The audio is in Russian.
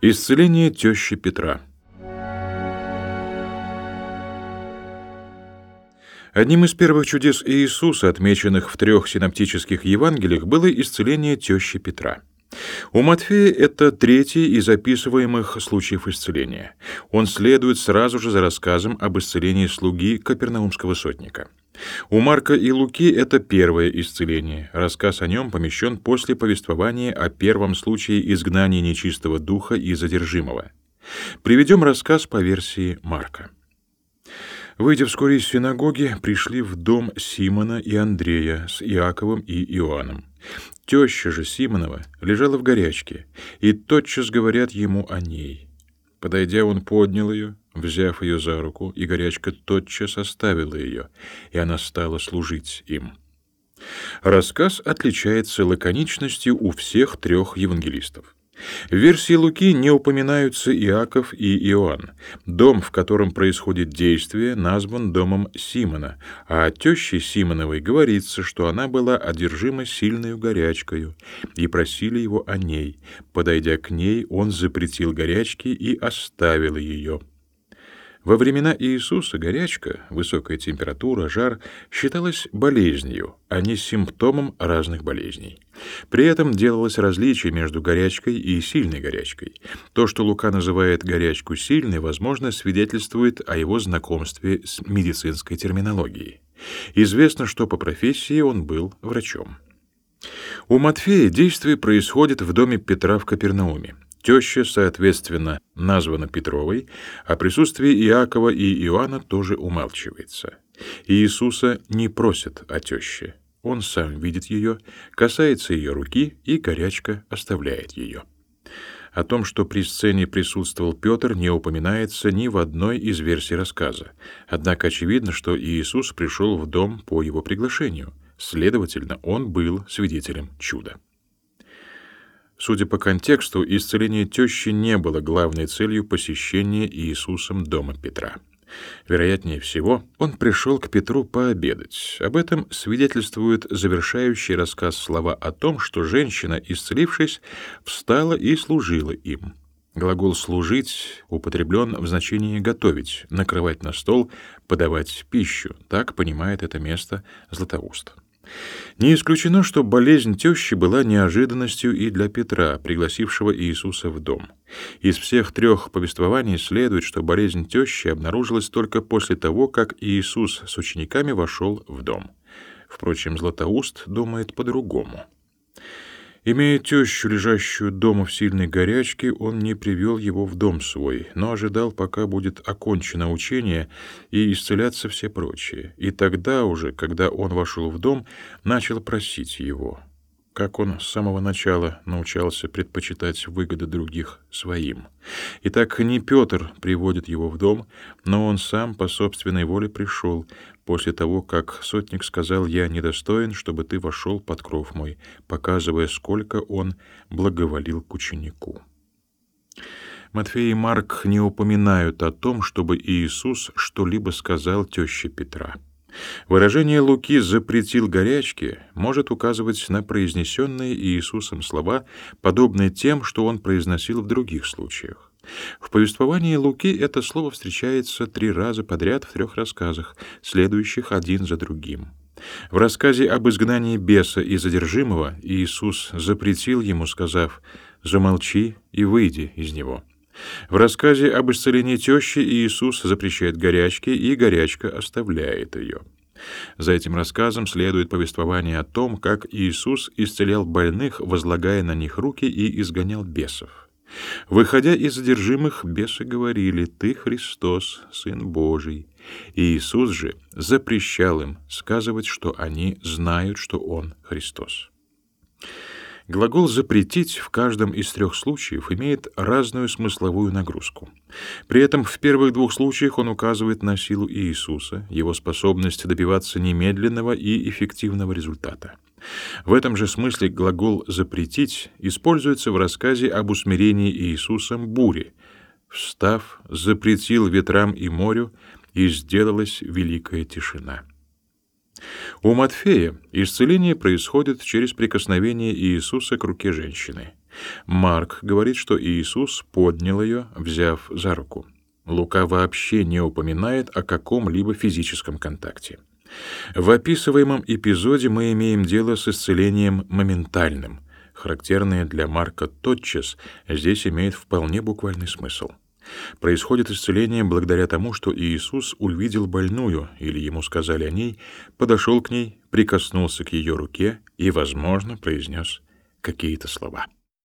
Исцеление тещи Петра. Одним из первых чудес Иисуса, отмеченных в трех синоптических Евангелиях, было исцеление тещи Петра. У Матфея это третий из описываемых случаев исцеления. Он следует сразу же за рассказом об исцелении слуги Капернаумского сотника. У Марка и Луки это первое исцеление. Рассказ о нем помещен после повествования о первом случае изгнания нечистого духа и задержимого. Приведем рассказ по версии Марка. Выйдя вскоре из синагоги, пришли в дом Симона и Андрея с Иаковом и Иоанном. Теща же Симонова лежала в горячке, и тотчас говорят ему о ней. Подойдя, он поднял ее, взяв ее за руку, и горячка тотчас оставила ее, и она стала служить им. Рассказ отличается лаконичностью у всех трех евангелистов. В версии Луки не упоминаются Иаков и Иоанн. Дом, в котором происходит действие, назван домом Симона, а о теще Симоновой говорится, что она была одержима сильной горячкою, и просили его о ней. Подойдя к ней, он запретил горячке и оставил ее. Во времена Иисуса горячка, высокая температура, жар считалась болезнью, а не симптомом разных болезней. При этом делалось различие между горячкой и сильной горячкой. То, что Лука называет горячку сильной, возможно, свидетельствует о его знакомстве с медицинской терминологией. Известно, что по профессии он был врачом. У Матфея действие происходит в доме Петра в Капернауме. Теща, соответственно, названа Петровой, а присутствие Иакова и Иоанна тоже умалчивается. Иисуса не просят о теще. Он сам видит ее, касается ее руки, и горячка оставляет ее. О том, что при сцене присутствовал Петр, не упоминается ни в одной из версий рассказа. Однако очевидно, что Иисус пришел в дом по его приглашению. Следовательно, он был свидетелем чуда. Судя по контексту, исцеление тещи не было главной целью посещения Иисусом дома Петра. Вероятнее всего, он пришел к Петру пообедать. Об этом свидетельствует завершающий рассказ слова о том, что женщина, исцелившись, встала и служила им. Глагол «служить» употреблен в значении «готовить», «накрывать на стол», «подавать пищу». Так понимает это место Златоуст. Не исключено, что болезнь тещи была неожиданностью и для Петра, пригласившего Иисуса в дом. Из всех трех повествований следует, что болезнь тещи обнаружилась только после того, как Иисус с учениками вошел в дом. Впрочем, Златоуст думает по-другому. Имея тещу, лежащую дома в сильной горячке, он не привел его в дом свой, но ожидал, пока будет окончено учение и исцелятся все прочие. И тогда уже, когда он вошел в дом, начал просить его как он с самого начала научался предпочитать выгоды других своим. Итак, не Петр приводит его в дом, но он сам по собственной воле пришел, после того, как сотник сказал «Я недостоин, чтобы ты вошел под кров мой», показывая, сколько он благоволил к ученику. Матфей и Марк не упоминают о том, чтобы Иисус что-либо сказал теще Петра. Выражение Луки «запретил горячки» может указывать на произнесенные Иисусом слова, подобные тем, что он произносил в других случаях. В повествовании Луки это слово встречается три раза подряд в трех рассказах, следующих один за другим. В рассказе об изгнании беса и задержимого Иисус запретил ему, сказав «замолчи и выйди из него». В рассказе об исцелении тещи Иисус запрещает горячки, и горячка оставляет ее. За этим рассказом следует повествование о том, как Иисус исцелял больных, возлагая на них руки и изгонял бесов. Выходя из задержимых, бесы говорили «Ты Христос, Сын Божий». Иисус же запрещал им сказывать, что они знают, что Он Христос. Глагол «запретить» в каждом из трех случаев имеет разную смысловую нагрузку. При этом в первых двух случаях он указывает на силу Иисуса, его способность добиваться немедленного и эффективного результата. В этом же смысле глагол «запретить» используется в рассказе об усмирении Иисусом бури. «Встав, запретил ветрам и морю, и сделалась великая тишина». У Матфея исцеление происходит через прикосновение Иисуса к руке женщины. Марк говорит, что Иисус поднял ее, взяв за руку. Лука вообще не упоминает о каком-либо физическом контакте. В описываемом эпизоде мы имеем дело с исцелением моментальным. Характерное для Марка «тотчас» здесь имеет вполне буквальный смысл. Происходит исцеление благодаря тому, что Иисус увидел больную, или ему сказали о ней, подошел к ней, прикоснулся к ее руке и, возможно, произнес какие-то слова.